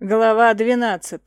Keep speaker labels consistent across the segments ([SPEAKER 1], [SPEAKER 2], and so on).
[SPEAKER 1] Глава 12.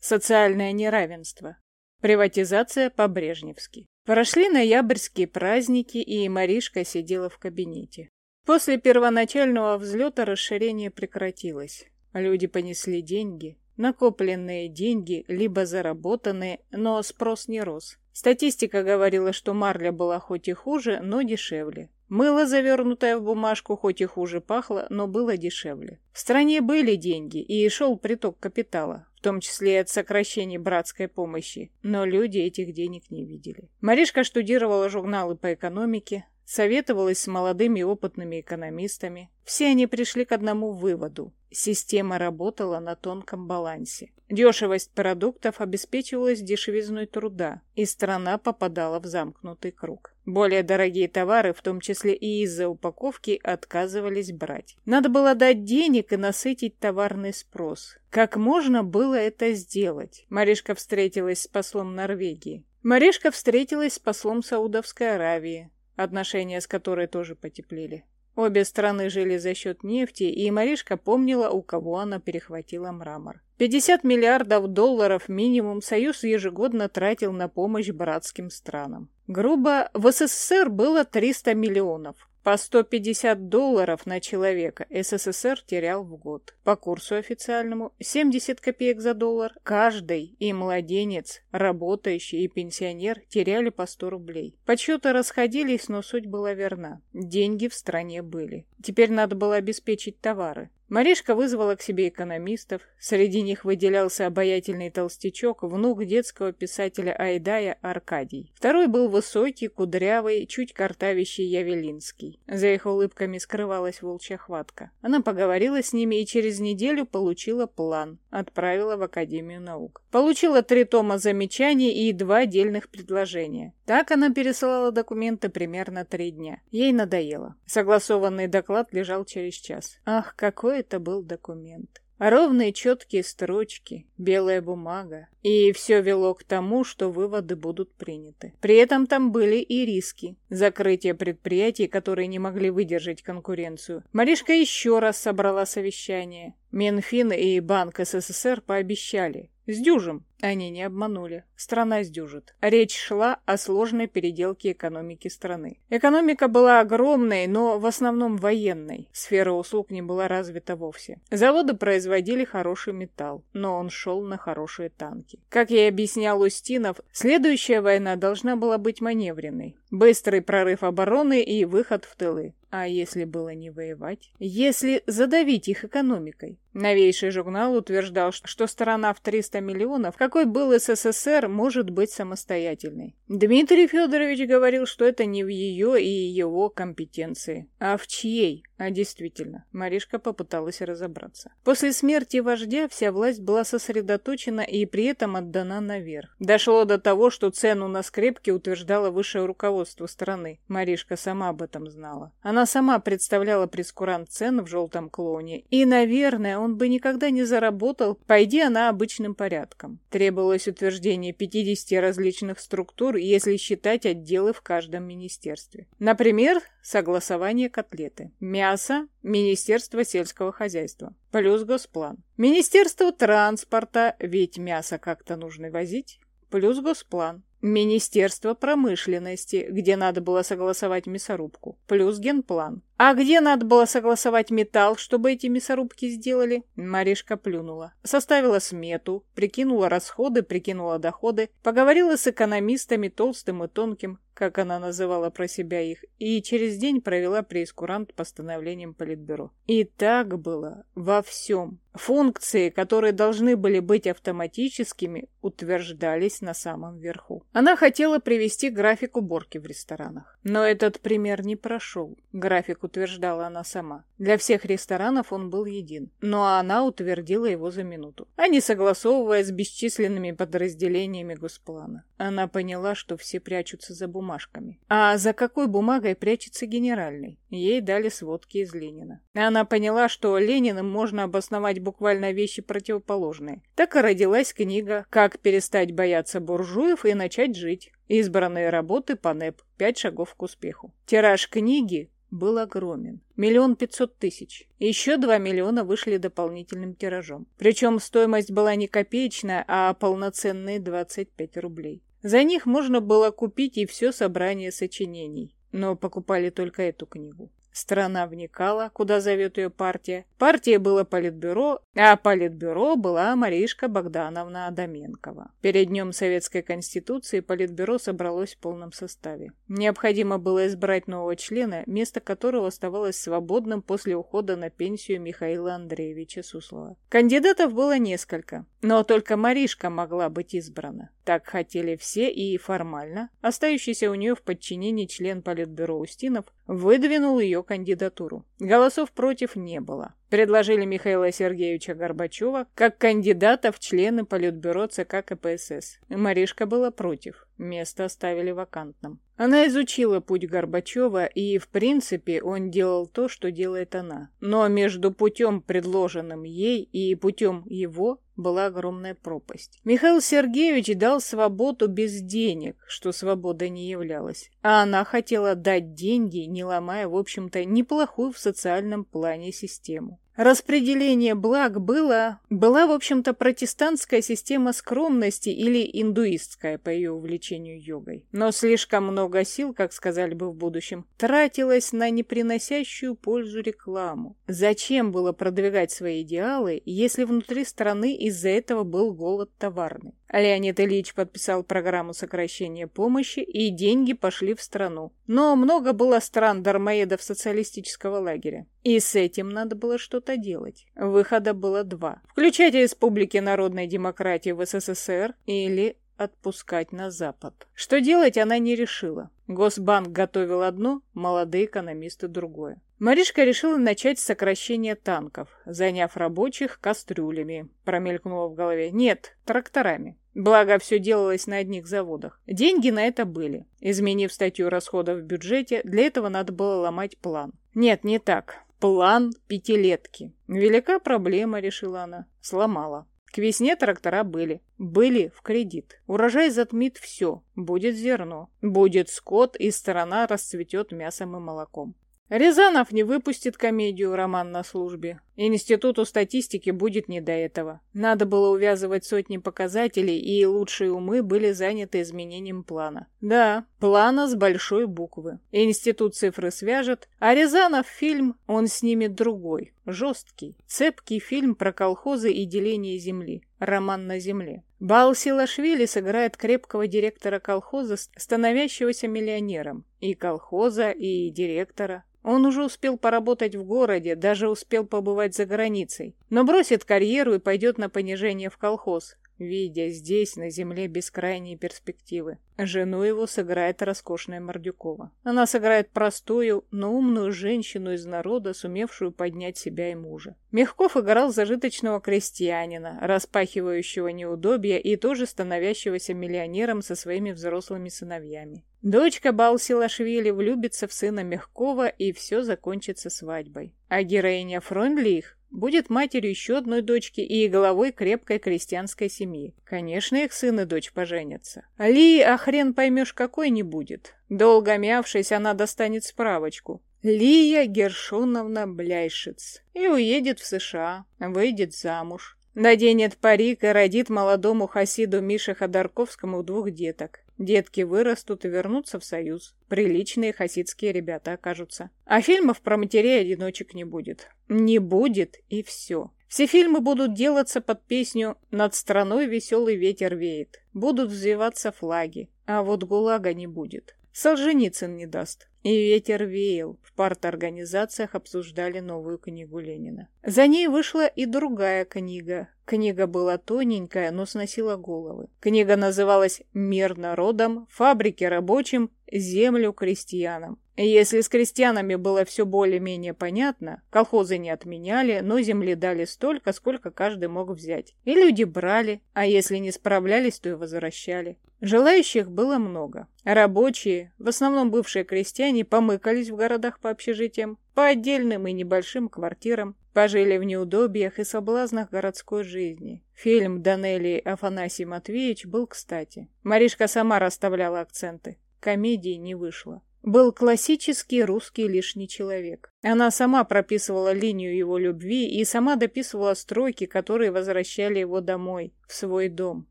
[SPEAKER 1] Социальное неравенство. Приватизация по-брежневски. Прошли ноябрьские праздники, и Маришка сидела в кабинете. После первоначального взлета расширение прекратилось. Люди понесли деньги, накопленные деньги, либо заработанные, но спрос не рос. Статистика говорила, что марля была хоть и хуже, но дешевле. Мыло, завернутое в бумажку, хоть и хуже пахло, но было дешевле. В стране были деньги, и шел приток капитала, в том числе и от сокращений братской помощи, но люди этих денег не видели. Маришка штудировала журналы по экономике, советовалась с молодыми опытными экономистами. Все они пришли к одному выводу. Система работала на тонком балансе. Дешевость продуктов обеспечивалась дешевизной труда, и страна попадала в замкнутый круг. Более дорогие товары, в том числе и из-за упаковки, отказывались брать. Надо было дать денег и насытить товарный спрос. Как можно было это сделать? Маришка встретилась с послом Норвегии. Маришка встретилась с послом Саудовской Аравии отношения с которой тоже потеплели. Обе страны жили за счет нефти, и Маришка помнила, у кого она перехватила мрамор. 50 миллиардов долларов минимум Союз ежегодно тратил на помощь братским странам. Грубо, в СССР было 300 миллионов. По 150 долларов на человека СССР терял в год. По курсу официальному 70 копеек за доллар. Каждый, и младенец, работающий и пенсионер, теряли по 100 рублей. Подсчеты расходились, но суть была верна. Деньги в стране были. Теперь надо было обеспечить товары. Маришка вызвала к себе экономистов. Среди них выделялся обаятельный толстячок, внук детского писателя Айдая Аркадий. Второй был высокий, кудрявый, чуть картавящий Явелинский. За их улыбками скрывалась волчья хватка. Она поговорила с ними и через неделю получила план. Отправила в Академию наук. Получила три тома замечаний и два отдельных предложения. Так она пересылала документы примерно три дня. Ей надоело. Согласованный доклад лежал через час. Ах, какой это был документ. Ровные четкие строчки, белая бумага. И все вело к тому, что выводы будут приняты. При этом там были и риски. Закрытие предприятий, которые не могли выдержать конкуренцию. Маришка еще раз собрала совещание. Минфин и Банк СССР пообещали. Сдюжим. Они не обманули. Страна сдюжит. Речь шла о сложной переделке экономики страны. Экономика была огромной, но в основном военной. Сфера услуг не была развита вовсе. Заводы производили хороший металл, но он шел на хорошие танки. Как я и объяснял Устинов, следующая война должна была быть маневренной. Быстрый прорыв обороны и выход в тылы. А если было не воевать? Если задавить их экономикой? Новейший журнал утверждал, что сторона в 300 миллионов, какой был СССР, может быть самостоятельной. Дмитрий Федорович говорил, что это не в ее и его компетенции. А в чьей? А действительно, Маришка попыталась разобраться. После смерти вождя вся власть была сосредоточена и при этом отдана наверх. Дошло до того, что цену на скрепки утверждало высшее руководство страны. Маришка сама об этом знала. Она сама представляла прескурант цен в желтом клоуне. И, наверное, он бы никогда не заработал, пойди она обычным порядком. Требовалось утверждение 50 различных структур, если считать отделы в каждом министерстве. Например, согласование котлеты. Мясо – Министерство сельского хозяйства. Плюс Госплан. Министерство транспорта, ведь мясо как-то нужно возить. Плюс Госплан. Министерство промышленности, где надо было согласовать мясорубку, плюс генплан. А где надо было согласовать металл, чтобы эти мясорубки сделали? Маришка плюнула. Составила смету, прикинула расходы, прикинула доходы, поговорила с экономистами толстым и тонким, как она называла про себя их, и через день провела прейскурант постановлением Политбюро. И так было во всем. Функции, которые должны были быть автоматическими, утверждались на самом верху. Она хотела привести график уборки в ресторанах. Но этот пример не прошел. График утверждала она сама. Для всех ресторанов он был един. Но она утвердила его за минуту. А не согласовывая с бесчисленными подразделениями Госплана. Она поняла, что все прячутся за бумажками. А за какой бумагой прячется генеральный? Ей дали сводки из Ленина. Она поняла, что Лениным можно обосновать буквально вещи противоположные. Так и родилась книга «Как перестать бояться буржуев и начать жить». Избранные работы по НЭП. Пять шагов к успеху. Тираж книги был огромен. Миллион пятьсот тысяч. Еще два миллиона вышли дополнительным тиражом. Причем стоимость была не копеечная, а полноценные 25 рублей. За них можно было купить и все собрание сочинений. Но покупали только эту книгу. Страна вникала, куда зовет ее партия. Партия было политбюро, а политбюро была Маришка Богдановна Адаменкова. Перед днем Советской Конституции политбюро собралось в полном составе. Необходимо было избрать нового члена, место которого оставалось свободным после ухода на пенсию Михаила Андреевича Суслова. Кандидатов было несколько, но только Маришка могла быть избрана. Так хотели все и формально. Остающийся у нее в подчинении член политбюро Устинов выдвинул ее кандидатуру. Голосов против не было. Предложили Михаила Сергеевича Горбачева как кандидата в члены Политбюро ЦК КПСС. Маришка была против. Место оставили вакантным. Она изучила путь Горбачева, и, в принципе, он делал то, что делает она. Но между путем, предложенным ей, и путем его была огромная пропасть. Михаил Сергеевич дал свободу без денег, что свобода не являлась. А она хотела дать деньги, не ломая, в общем-то, неплохую в социальном плане систему. Распределение благ было... Была, в общем-то, протестантская система скромности или индуистская по ее увлечению йогой. Но слишком много сил, как сказали бы в будущем, тратилось на неприносящую пользу рекламу. Зачем было продвигать свои идеалы, если внутри страны из-за этого был голод товарный? Леонид Ильич подписал программу сокращения помощи, и деньги пошли в страну. Но много было стран-дармоедов социалистического лагеря. И с этим надо было что-то делать. Выхода было два. Включать республики народной демократии в СССР или отпускать на Запад. Что делать она не решила. Госбанк готовил одно, молодые экономисты другое. Маришка решила начать с сокращения танков, заняв рабочих кастрюлями. Промелькнуло в голове. Нет, тракторами. Благо, все делалось на одних заводах. Деньги на это были. Изменив статью расходов в бюджете, для этого надо было ломать план. Нет, не так. План пятилетки. Велика проблема, решила она. Сломала. К весне трактора были. Были в кредит. Урожай затмит все. Будет зерно. Будет скот, и страна расцветет мясом и молоком. Рязанов не выпустит комедию «Роман на службе». Институту статистики будет не до этого. Надо было увязывать сотни показателей, и лучшие умы были заняты изменением плана. Да, плана с большой буквы. Институт цифры свяжет, а Рязанов фильм, он снимет другой, жесткий, цепкий фильм про колхозы и деление земли. Роман на земле. Бал Силашвили сыграет крепкого директора колхоза, становящегося миллионером. И колхоза, и директора. Он уже успел поработать в городе, даже успел побывать за границей. Но бросит карьеру и пойдет на понижение в колхоз видя здесь, на земле, бескрайние перспективы. Жену его сыграет роскошная Мордюкова. Она сыграет простую, но умную женщину из народа, сумевшую поднять себя и мужа. Мягков играл зажиточного крестьянина, распахивающего неудобья и тоже становящегося миллионером со своими взрослыми сыновьями. Дочка Балсилашвили влюбится в сына Мягкова, и все закончится свадьбой. А героиня Фрондлих будет матерью еще одной дочки и головой крепкой крестьянской семьи. Конечно, их сын и дочь поженятся. Ли, а хрен поймешь, какой не будет. Долго мявшись, она достанет справочку. Лия Гершоновна Бляйшиц. И уедет в США, выйдет замуж. Наденет парик и родит молодому хасиду Мише Ходорковскому двух деток. Детки вырастут и вернутся в Союз. Приличные хасидские ребята окажутся. А фильмов про матерей-одиночек не будет. Не будет, и все. Все фильмы будут делаться под песню «Над страной веселый ветер веет». Будут взвиваться флаги. А вот ГУЛАГа не будет. Солженицын не даст. И ветер веял. В парторганизациях обсуждали новую книгу Ленина. За ней вышла и другая книга. Книга была тоненькая, но сносила головы. Книга называлась «Мир народам», «Фабрики рабочим», «Землю крестьянам». Если с крестьянами было все более-менее понятно, колхозы не отменяли, но земли дали столько, сколько каждый мог взять. И люди брали, а если не справлялись, то и возвращали. Желающих было много. Рабочие, в основном бывшие крестьяне, помыкались в городах по общежитиям, по отдельным и небольшим квартирам, пожили в неудобиях и соблазнах городской жизни. Фильм Данелии Афанасий Матвеевич был кстати. Маришка сама расставляла акценты. Комедии не вышло. был классический русский лишний человек. Она сама прописывала линию его любви и сама дописывала строки, которые возвращали его домой, в свой дом.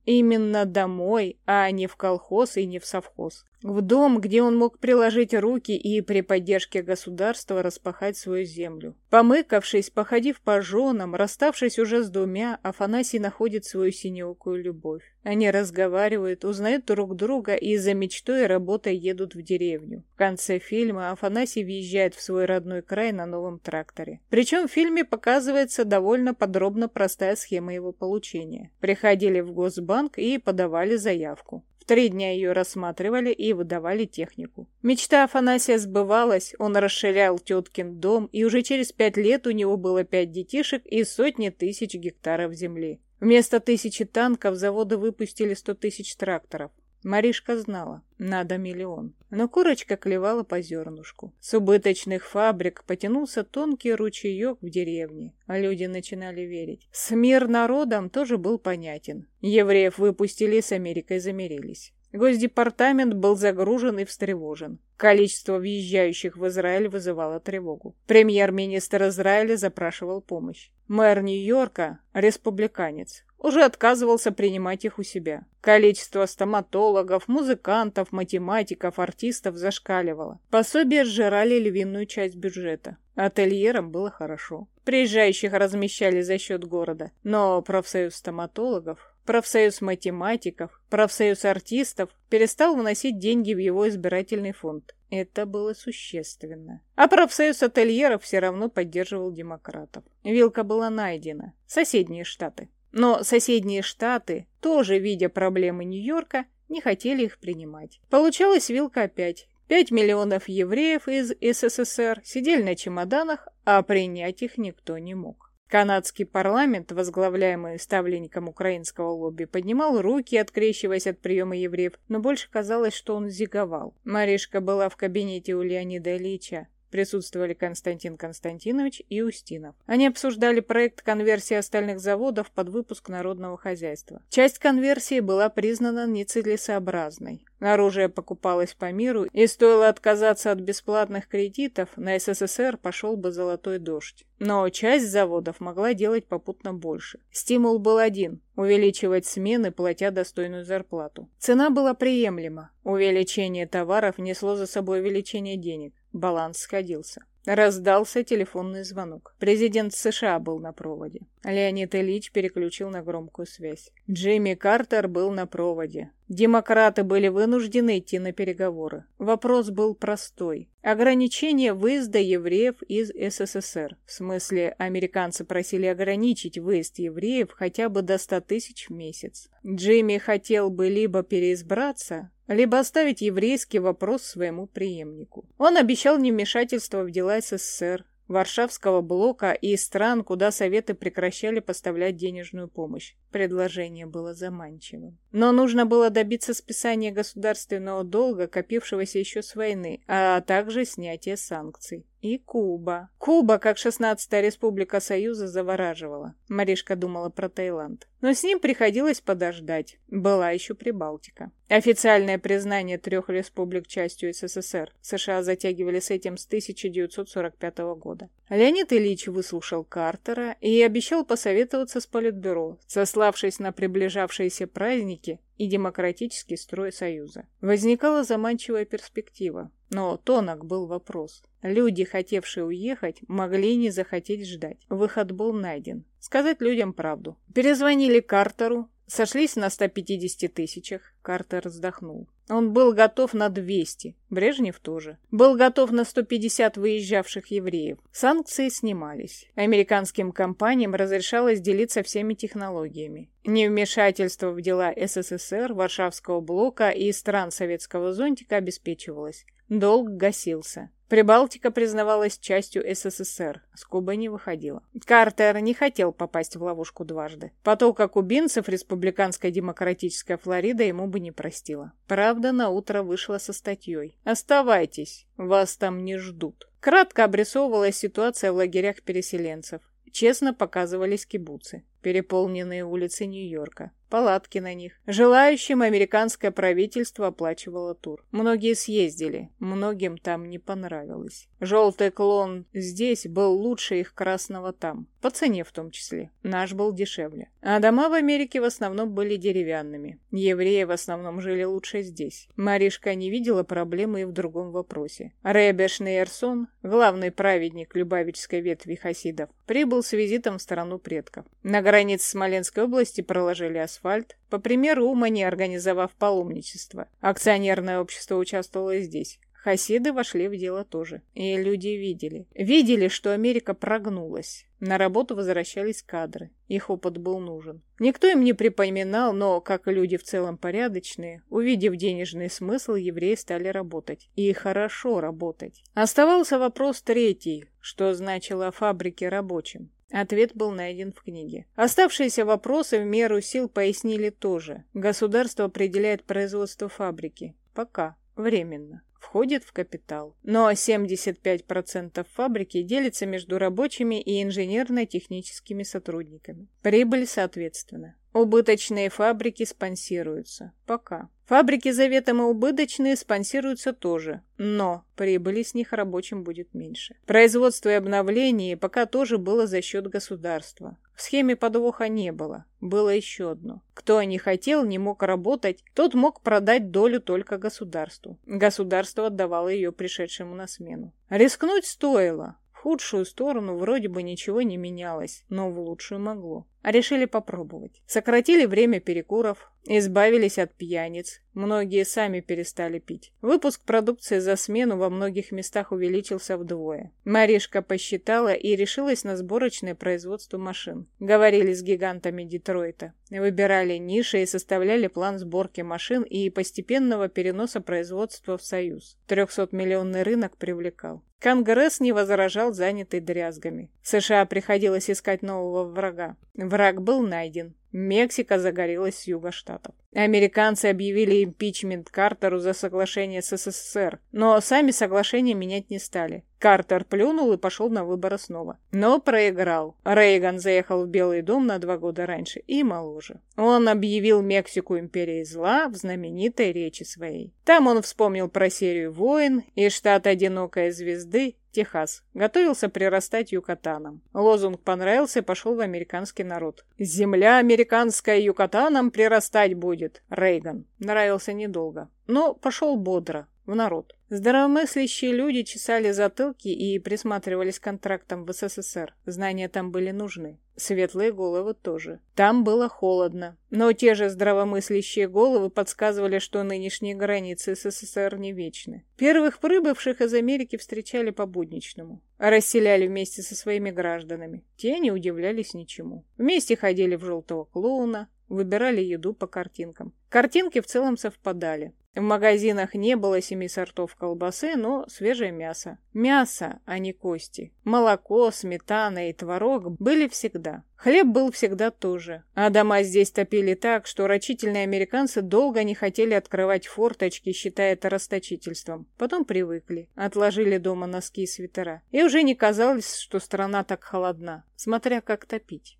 [SPEAKER 1] Именно домой, а не в колхоз и не в совхоз. В дом, где он мог приложить руки и при поддержке государства распахать свою землю. Помыкавшись, походив по женам, расставшись уже с двумя, Афанасий находит свою синеокую любовь. Они разговаривают, узнают друг друга и за мечтой и работой едут в деревню. В конце фильма Афанасий въезжает в свой родной край на новом тракторе. Причем в фильме показывается довольно подробно простая схема его получения. Приходили в Госбанк и подавали заявку. В три дня ее рассматривали и выдавали технику. Мечта Афанасия сбывалась, он расширял теткин дом, и уже через пять лет у него было пять детишек и сотни тысяч гектаров земли. Вместо тысячи танков заводы выпустили сто тысяч тракторов. Маришка знала, надо миллион. Но курочка клевала по зернушку. С убыточных фабрик потянулся тонкий ручеек в деревне, а люди начинали верить. Смир народом тоже был понятен. Евреев выпустили, с Америкой замирились. Госдепартамент был загружен и встревожен. Количество въезжающих в Израиль вызывало тревогу. Премьер-министр Израиля запрашивал помощь. Мэр Нью-Йорка, республиканец, уже отказывался принимать их у себя. Количество стоматологов, музыкантов, математиков, артистов зашкаливало. Пособия сжирали львиную часть бюджета. Ательерам было хорошо. Приезжающих размещали за счет города. Но профсоюз стоматологов, профсоюз математиков, профсоюз артистов перестал вносить деньги в его избирательный фонд. Это было существенно. А профсоюз ательеров все равно поддерживал демократов. Вилка была найдена. Соседние штаты. Но соседние штаты, тоже видя проблемы Нью-Йорка, не хотели их принимать. Получалась вилка опять. Пять миллионов евреев из СССР сидели на чемоданах, а принять их никто не мог. Канадский парламент, возглавляемый ставленником украинского лобби, поднимал руки, открещиваясь от приема евреев, но больше казалось, что он зиговал. Маришка была в кабинете у Леонида Ильича. Присутствовали Константин Константинович и Устинов. Они обсуждали проект конверсии остальных заводов под выпуск народного хозяйства. Часть конверсии была признана нецелесообразной. Оружие покупалось по миру, и стоило отказаться от бесплатных кредитов, на СССР пошел бы золотой дождь. Но часть заводов могла делать попутно больше. Стимул был один – увеличивать смены, платя достойную зарплату. Цена была приемлема. Увеличение товаров несло за собой увеличение денег. Баланс сходился. Раздался телефонный звонок. Президент США был на проводе. Леонид Ильич переключил на громкую связь. Джимми Картер был на проводе. Демократы были вынуждены идти на переговоры. Вопрос был простой. Ограничение выезда евреев из СССР. В смысле, американцы просили ограничить выезд евреев хотя бы до 100 тысяч в месяц. Джимми хотел бы либо переизбраться, либо оставить еврейский вопрос своему преемнику. Он обещал невмешательство в дела СССР, Варшавского блока и стран, куда Советы прекращали поставлять денежную помощь. Предложение было заманчивым. Но нужно было добиться списания государственного долга, копившегося еще с войны, а также снятия санкций. И Куба. Куба, как 16-я республика Союза, завораживала. Маришка думала про Таиланд. Но с ним приходилось подождать. Была еще Прибалтика. Официальное признание трех республик частью СССР. США затягивали с этим с 1945 года. Леонид Ильич выслушал Картера и обещал посоветоваться с Политбюро, сославшись на приближавшиеся праздники и демократический строй Союза. Возникала заманчивая перспектива, но тонок был вопрос. Люди, хотевшие уехать, могли не захотеть ждать. Выход был найден. Сказать людям правду. Перезвонили Картеру, сошлись на 150 тысячах. Картер вздохнул. Он был готов на 200, Брежнев тоже. Был готов на 150 выезжавших евреев. Санкции снимались. Американским компаниям разрешалось делиться всеми технологиями. Невмешательство в дела СССР, Варшавского блока и стран советского зонтика обеспечивалось. Долг гасился. Прибалтика признавалась частью СССР, с Кубы не выходила. Картер не хотел попасть в ловушку дважды. Потока кубинцев республиканская демократическая Флорида ему бы не простила. Правда, на утро вышла со статьей. «Оставайтесь, вас там не ждут». Кратко обрисовывалась ситуация в лагерях переселенцев. Честно показывались кибуцы. Переполненные улицы Нью-Йорка палатки на них. Желающим американское правительство оплачивало тур. Многие съездили, многим там не понравилось. Желтый клон здесь был лучше их красного там, по цене в том числе. Наш был дешевле. А дома в Америке в основном были деревянными. Евреи в основном жили лучше здесь. Маришка не видела проблемы и в другом вопросе. Ребеш Нейерсон, главный праведник Любавичской ветви хасидов, прибыл с визитом в страну предков. На границе Смоленской области проложили асфальт по примеру Умани организовав паломничество. Акционерное общество участвовало здесь. Хасиды вошли в дело тоже. И люди видели. Видели, что Америка прогнулась. На работу возвращались кадры. Их опыт был нужен. Никто им не припоминал, но, как и люди в целом порядочные, увидев денежный смысл, евреи стали работать. И хорошо работать. Оставался вопрос третий, что значило о фабрике рабочим. Ответ был найден в книге. Оставшиеся вопросы в меру сил пояснили тоже. Государство определяет производство фабрики. Пока. Временно. Входит в капитал. Но 75% фабрики делится между рабочими и инженерно-техническими сотрудниками. Прибыль соответственно. Убыточные фабрики спонсируются. Пока. Фабрики заветом и убыточные спонсируются тоже, но прибыли с них рабочим будет меньше. Производство и обновление пока тоже было за счет государства. В схеме подвоха не было. Было еще одно. Кто не хотел, не мог работать, тот мог продать долю только государству. Государство отдавало ее пришедшему на смену. Рискнуть стоило худшую сторону вроде бы ничего не менялось, но в лучшую могло. А решили попробовать. Сократили время перекуров, избавились от пьяниц. Многие сами перестали пить. Выпуск продукции за смену во многих местах увеличился вдвое. Маришка посчитала и решилась на сборочное производство машин. Говорили с гигантами Детройта. Выбирали ниши и составляли план сборки машин и постепенного переноса производства в Союз. 300-миллионный рынок привлекал. Конгресс не возражал, занятый дрязгами. США приходилось искать нового врага. Враг был найден. Мексика загорелась с юга штатов. Американцы объявили импичмент Картеру за соглашение с СССР, но сами соглашения менять не стали. Картер плюнул и пошел на выборы снова. Но проиграл. Рейган заехал в Белый дом на два года раньше и моложе. Он объявил Мексику империей зла в знаменитой речи своей. Там он вспомнил про серию войн и штат одинокой звезды Техас. Готовился прирастать Юкатаном. Лозунг понравился и пошел в американский народ. «Земля американская Юкатаном прирастать будет!» Рейган. Нравился недолго. Но пошел бодро в народ. Здравомыслящие люди чесали затылки и присматривались к контрактам в СССР. Знания там были нужны. Светлые головы тоже. Там было холодно. Но те же здравомыслящие головы подсказывали, что нынешние границы СССР не вечны. Первых прибывших из Америки встречали по-будничному. Расселяли вместе со своими гражданами. Те не удивлялись ничему. Вместе ходили в желтого клоуна, выбирали еду по картинкам. Картинки в целом совпадали. В магазинах не было семи сортов колбасы, но свежее мясо. Мясо, а не кости. Молоко, сметана и творог были всегда. Хлеб был всегда тоже. А дома здесь топили так, что рачительные американцы долго не хотели открывать форточки, считая это расточительством. Потом привыкли. Отложили дома носки и свитера. И уже не казалось, что страна так холодна, смотря как топить.